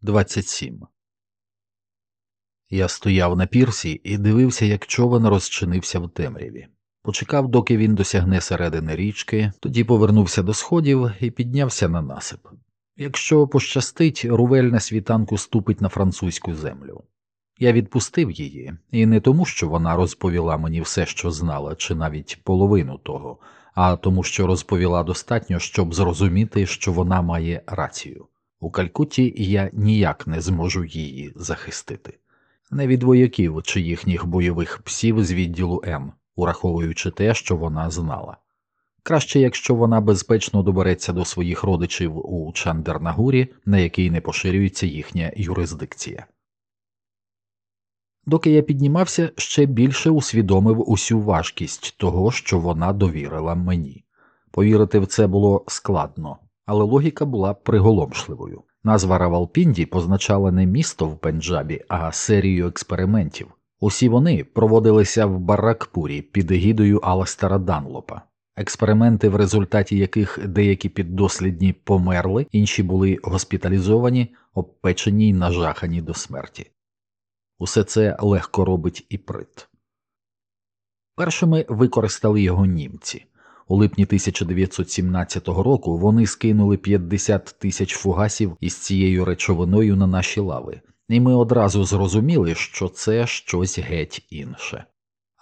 27 Я стояв на пірсі і дивився, як човен розчинився в темряві. Почекав, доки він досягне середини річки, тоді повернувся до сходів і піднявся на насип. Якщо пощастить, рувель на світанку ступить на французьку землю. Я відпустив її, і не тому, що вона розповіла мені все, що знала, чи навіть половину того, а тому, що розповіла достатньо, щоб зрозуміти, що вона має рацію. У Калькутті я ніяк не зможу її захистити, не від вояків чи їхніх бойових псів з відділу М, ураховуючи те, що вона знала. Краще, якщо вона безпечно добереться до своїх родичів у Чандернагурі, на який не поширюється їхня юрисдикція. Доки я піднімався, ще більше усвідомив усю важкість того, що вона довірила мені. Повірити в це було складно, але логіка була приголомшливою. Назва Равалпінді позначала не місто в Пенджабі, а серію експериментів. Усі вони проводилися в Баракпурі під егідою Аластера Данлопа. Експерименти, в результаті яких деякі піддослідні померли, інші були госпіталізовані, обпечені й нажахані до смерті. Усе це легко робить і прит. Першими використали його німці. У липні 1917 року вони скинули 50 тисяч фугасів із цією речовиною на наші лави, і ми одразу зрозуміли, що це щось геть інше.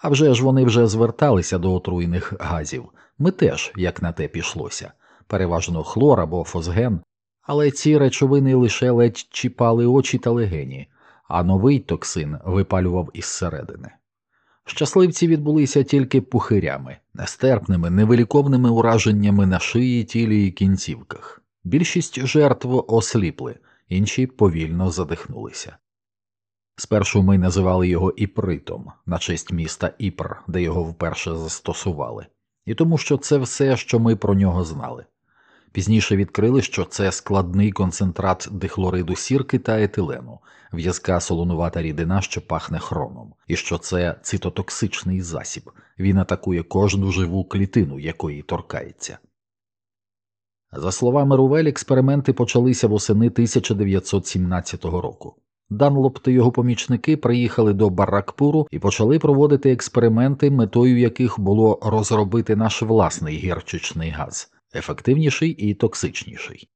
А вже ж вони вже зверталися до отруйних газів. Ми теж, як на те пішлося, переважно хлор або фосген, але ці речовини лише ледь чіпали очі та легені, а новий токсин випалював із середини. Щасливці відбулися тільки пухирями, нестерпними, невиліковними ураженнями на шиї, тілі і кінцівках. Більшість жертв осліпли, інші повільно задихнулися. Спершу ми називали його іпритом на честь міста Іпр, де його вперше застосували, і тому що це все, що ми про нього знали. Пізніше відкрили, що це складний концентрат дихлориду сірки та етилену, в'язка солонувата рідина, що пахне хроном, і що це цитотоксичний засіб, він атакує кожну живу клітину, якої торкається. За словами Рувель, експерименти почалися восени 1917 року. Данлоп та його помічники приїхали до Баракпуру і почали проводити експерименти, метою яких було розробити наш власний гірчичний газ, ефективніший і токсичніший.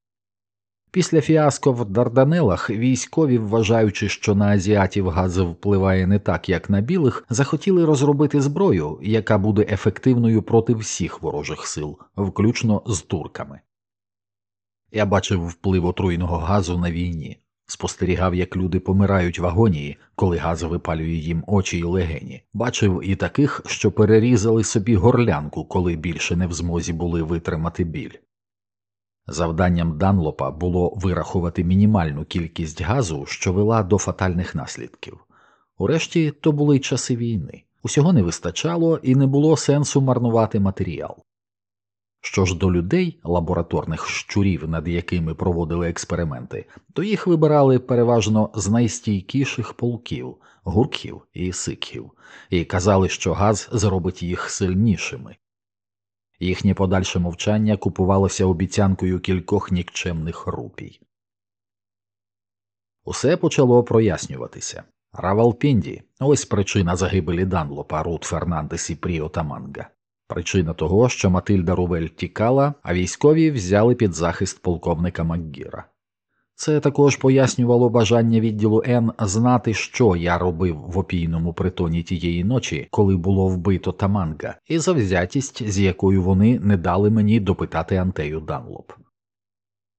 Після фіаско в Дарданелах військові, вважаючи, що на азіатів газ впливає не так, як на білих, захотіли розробити зброю, яка буде ефективною проти всіх ворожих сил, включно з турками. Я бачив вплив отруйного газу на війні, спостерігав, як люди помирають в агонії, коли газ випалює їм очі й легені, бачив і таких, що перерізали собі горлянку, коли більше не в змозі були витримати біль. Завданням Данлопа було вирахувати мінімальну кількість газу, що вела до фатальних наслідків. Урешті то були часи війни, усього не вистачало і не було сенсу марнувати матеріал. Що ж до людей, лабораторних щурів, над якими проводили експерименти, то їх вибирали переважно з найстійкіших полків, гурків і сикхів, і казали, що газ зробить їх сильнішими. Їхнє подальше мовчання купувалося обіцянкою кількох нікчемних рупій. Усе почало прояснюватися. Равалпінді ось причина загибелі Данлопа, Рут Фернандес і Пріо. Причина того, що Матильда Рувель тікала, а військові взяли під захист полковника Макгіра. Це також пояснювало бажання відділу Н знати, що я робив в опійному притоні тієї ночі, коли було вбито Таманга, і завзятість, з якою вони не дали мені допитати Антею Данлоп.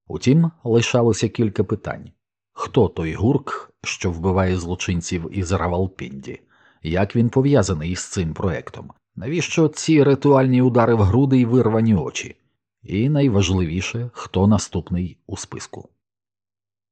Утім, лишалося кілька питань хто той гурк, що вбиває злочинців із Равалпінді, як він пов'язаний із цим проектом, навіщо ці ритуальні удари в груди й вирвані очі, і найважливіше, хто наступний у списку.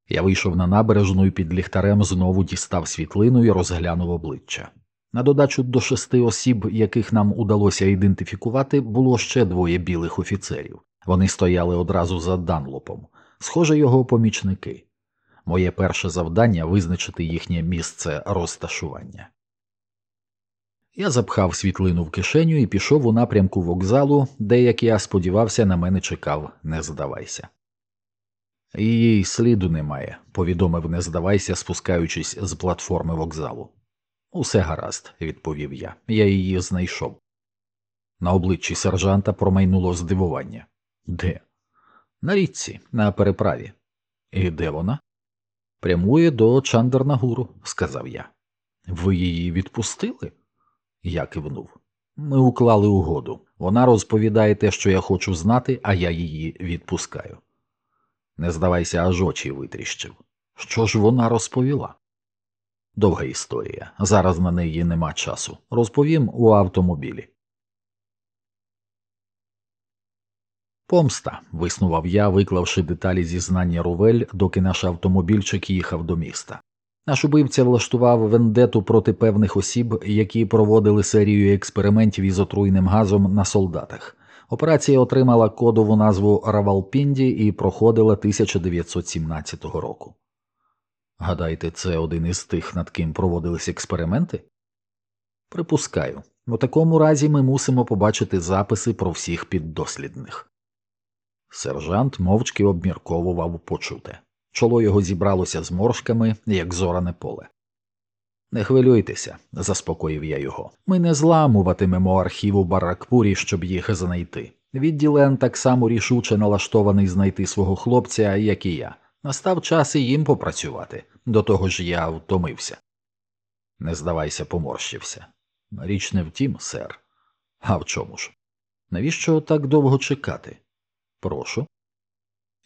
Я вийшов на набережну і під ліхтарем знову дістав світлину і розглянув обличчя. На додачу до шести осіб, яких нам удалося ідентифікувати, було ще двоє білих офіцерів. Вони стояли одразу за Данлопом, схоже, його помічники. Моє перше завдання визначити їхнє місце розташування. Я запхав світлину в кишеню і пішов у напрямку вокзалу, де, як я сподівався, на мене чекав, не здавайся. Її сліду немає, повідомив, не здавайся, спускаючись з платформи вокзалу. Усе гаразд, відповів я, я її знайшов. На обличчі сержанта промайнуло здивування. Де? На річці, на переправі. І де вона? Прямує до Чандернагуру, сказав я. Ви її відпустили? Я кивнув. Ми уклали угоду. Вона розповідає те, що я хочу знати, а я її відпускаю. Не здавайся, аж очі витріщив. Що ж вона розповіла? Довга історія. Зараз на неї нема часу. Розповім у автомобілі. Помста, виснував я, виклавши деталі зізнання Рувель, доки наш автомобільчик їхав до міста. Наш убивця влаштував вендету проти певних осіб, які проводили серію експериментів із отруйним газом на солдатах. Операція отримала кодову назву Равалпінді і проходила 1917 року. Гадаєте, це один із тих, над ким проводились експерименти? Припускаю, у такому разі ми мусимо побачити записи про всіх піддослідних. Сержант мовчки обмірковував почуте. Чоло його зібралося з моршками, як зоране поле. Не хвилюйтеся, заспокоїв я його. Ми не зламуватимемо архіву Баракпурі, щоб їх знайти. Відділен так само рішуче налаштований знайти свого хлопця, як і я. Настав час і їм попрацювати. До того ж я втомився. Не здавайся, поморщився. Річ не втім, сер. А в чому ж? Навіщо так довго чекати? Прошу.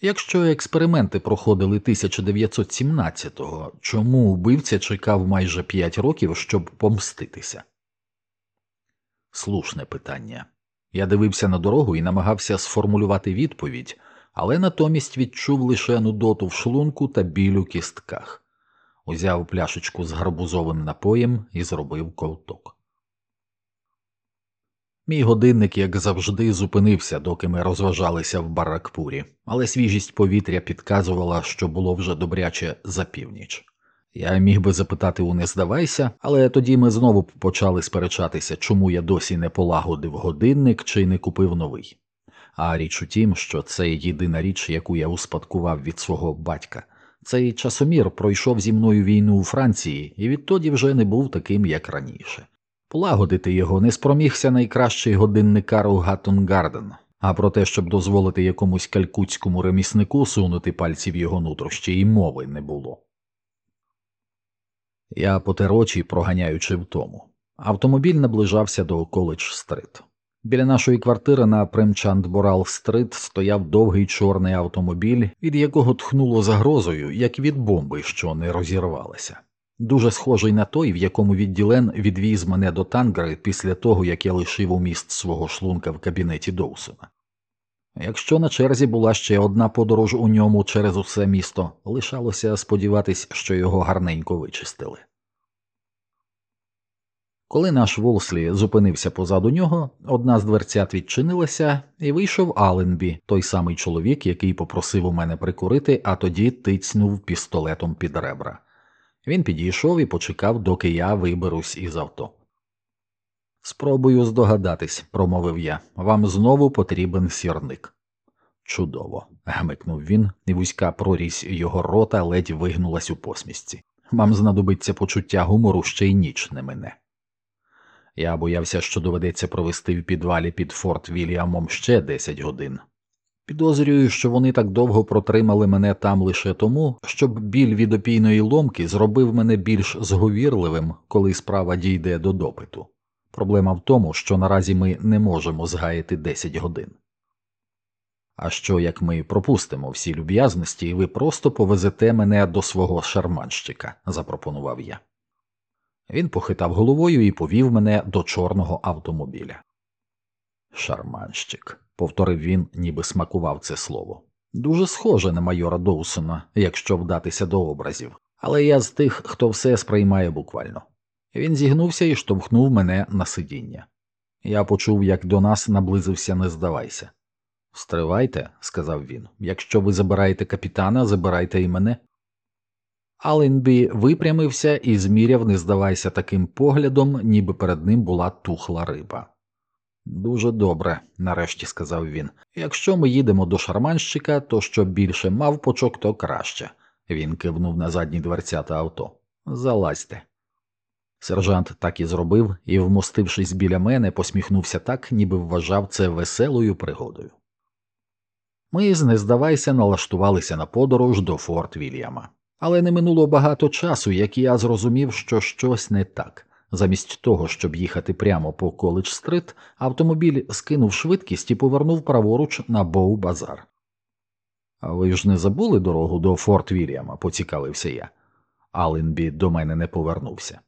Якщо експерименти проходили 1917-го, чому вбивця чекав майже 5 років, щоб помститися? Слушне питання. Я дивився на дорогу і намагався сформулювати відповідь, але натомість відчув лише нудоту в шлунку та біль у кістках, узяв пляшечку з гарбузовим напоєм і зробив ковток. Мій годинник, як завжди, зупинився, доки ми розважалися в баракпурі, але свіжість повітря підказувала, що було вже добряче за північ. Я міг би запитати у не здавайся, але тоді ми знову почали сперечатися, чому я досі не полагодив годинник чи не купив новий. А річ у тім, що це єдина річ, яку я успадкував від свого батька. Цей часомір пройшов зі мною війну у Франції і відтоді вже не був таким, як раніше. Полагодити його не спромігся найкращий годинникар у Гаттунгарден, а про те, щоб дозволити якомусь калькутському реміснику сунути пальці в його нутрощі, і мови не було. Я потер очі, проганяючи втому. Автомобіль наближався до коледж стрит. Біля нашої квартири на Премчандборал стрит стояв довгий чорний автомобіль, від якого тхнуло загрозою, як від бомби, що не розірвалася. Дуже схожий на той, в якому відділен відвіз мене до Тангери після того, як я лишив у міст свого шлунка в кабінеті Доусона. Якщо на черзі була ще одна подорож у ньому через усе місто, лишалося сподіватись, що його гарненько вичистили. Коли наш Волслі зупинився позаду нього, одна з дверцят відчинилася, і вийшов Аленбі, той самий чоловік, який попросив у мене прикурити, а тоді тицнув пістолетом під ребра. Він підійшов і почекав, доки я виберусь із авто. Спробую здогадатись, промовив я, вам знову потрібен сірник. Чудово, гмикнув він, і вузька прорізь його рота ледь вигнулась у посмішці. Вам знадобиться почуття гумору ще й ніч не мине. Я боявся, що доведеться провести в підвалі під Форт Вільямом ще 10 годин. Підозрюю, що вони так довго протримали мене там лише тому, щоб біль від опійної ломки зробив мене більш зговірливим, коли справа дійде до допиту. Проблема в тому, що наразі ми не можемо згаяти 10 годин. А що як ми пропустимо всі люб'язності, і ви просто повезете мене до свого шарманщика, запропонував я. Він похитав головою і повів мене до чорного автомобіля. Шарманщик, повторив він, ніби смакував це слово. Дуже схоже на майора Доусона, якщо вдатися до образів, але я з тих, хто все сприймає буквально. Він зігнувся і штовхнув мене на сидіння. Я почув, як до нас наблизився, не здавайся. Стривайте, сказав він, якщо ви забираєте капітана, забирайте і мене. Аленбі випрямився і зміряв, не здавайся таким поглядом, ніби перед ним була тухла риба. Дуже добре, нарешті сказав він. Якщо ми їдемо до шарманщика, то що більше мавпочок, то краще. Він кивнув на задні дверцята авто. Залазьте. Сержант так і зробив і, вмостившись біля мене, посміхнувся так, ніби вважав це веселою пригодою. Ми, не здавайся, налаштувалися на подорож до Форт Вільяма, але не минуло багато часу, як я зрозумів, що щось не так. Замість того, щоб їхати прямо по коледж стрит, автомобіль скинув швидкість і повернув праворуч на Боу Базар. А ви ж не забули дорогу до Форт Вільяма, поцікавився я. Аленбі до мене не повернувся.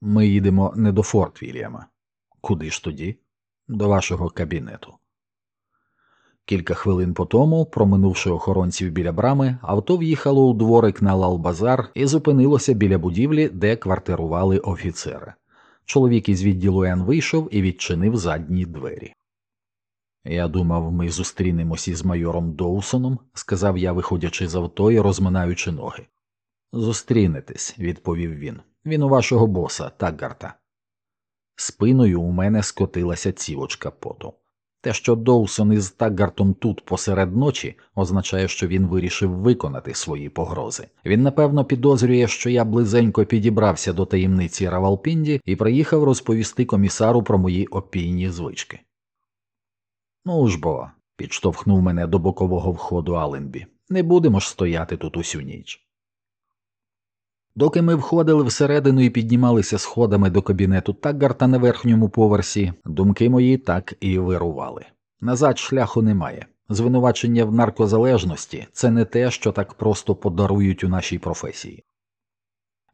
Ми їдемо не до Форт Вільяма. Куди ж тоді? До вашого кабінету. Кілька хвилин по тому, проминувши охоронців біля брами, авто в'їхало у дворик на Лалбазар і зупинилося біля будівлі, де квартирували офіцери. Чоловік із відділу Н вийшов і відчинив задні двері. Я думав, ми зустрінемось із майором Доусоном, сказав я, виходячи з авто і розминаючи ноги. Зустрінетесь, відповів він. Він у вашого боса, Таггарта. Спиною у мене скотилася цівочка поту. Те, що Доусон із Таггартом тут посеред ночі, означає, що він вирішив виконати свої погрози. Він напевно підозрює, що я близенько підібрався до таємниці Равалпінді і приїхав розповісти комісару про мої опійні звички. Ну ж бо, підштовхнув мене до бокового входу Аленбі. Не будемо ж стояти тут усю ніч. Доки ми входили всередину і піднімалися сходами до кабінету Таггарта на верхньому поверсі, думки мої так і вирували. Назад шляху немає. Звинувачення в наркозалежності це не те, що так просто подарують у нашій професії.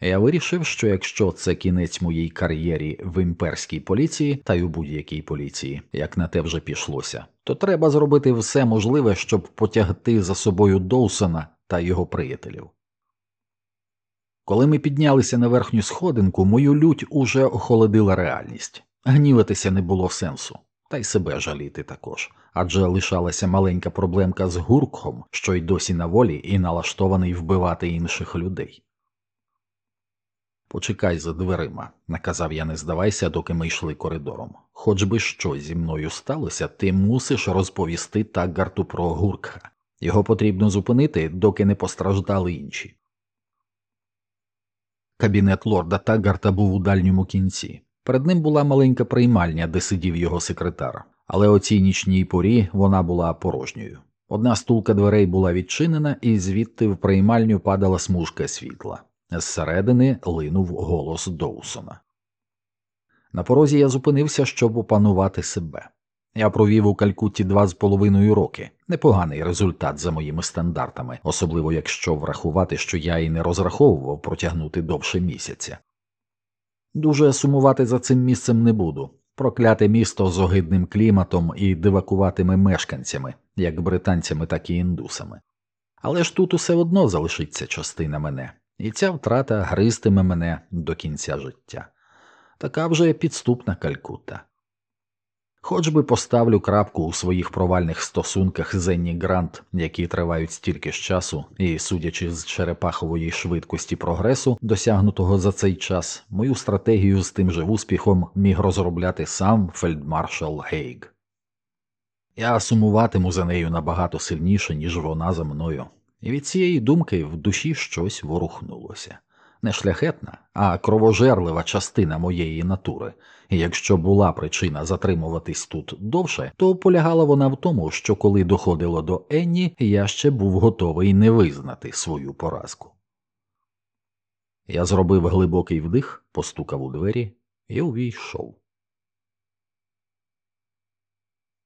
Я вирішив, що якщо це кінець моїй кар'єрі в імперській поліції та й у будь-якій поліції, як на те вже пішлося, то треба зробити все можливе, щоб потягти за собою Доусона та його приятелів. Коли ми піднялися на верхню сходинку, мою лють уже охолодила реальність. Гніватися не було сенсу, та й себе жаліти також, адже лишалася маленька проблемка з гурком, що й досі на волі і налаштований вбивати інших людей. Почекай за дверима, наказав я, не здавайся, доки ми йшли коридором. Хоч би що зі мною сталося, ти мусиш розповісти Таггарту про гурка. Його потрібно зупинити, доки не постраждали інші. Кабінет лорда Таггарта був у дальньому кінці. Перед ним була маленька приймальня, де сидів його секретар, але о цій нічній порі вона була порожньою. Одна стулка дверей була відчинена, і звідти в приймальню падала смужка світла. Зсередини линув голос Доусона. На порозі я зупинився, щоб опанувати себе. Я провів у Калькутті два з половиною роки непоганий результат за моїми стандартами, особливо якщо врахувати, що я і не розраховував протягнути довше місяця. Дуже сумувати за цим місцем не буду. Прокляте місто з огидним кліматом і дивакуватими мешканцями, як британцями, так і індусами. Але ж тут усе одно залишиться частина мене, і ця втрата гризтиме мене до кінця життя. Така вже підступна Калькутта. Хоч би поставлю крапку у своїх провальних стосунках з Енні Грант, які тривають стільки ж часу, і, судячи з черепахової швидкості прогресу, досягнутого за цей час, мою стратегію з тим же успіхом міг розробляти сам фельдмаршал Гейг. Я сумуватиму за нею набагато сильніше, ніж вона за мною, і від цієї думки в душі щось ворухнулося не шляхетна, а кровожерлива частина моєї натури, і якщо була причина затримуватись тут довше, то полягала вона в тому, що коли доходило до Енні, я ще був готовий не визнати свою поразку. Я зробив глибокий вдих, постукав у двері і увійшов.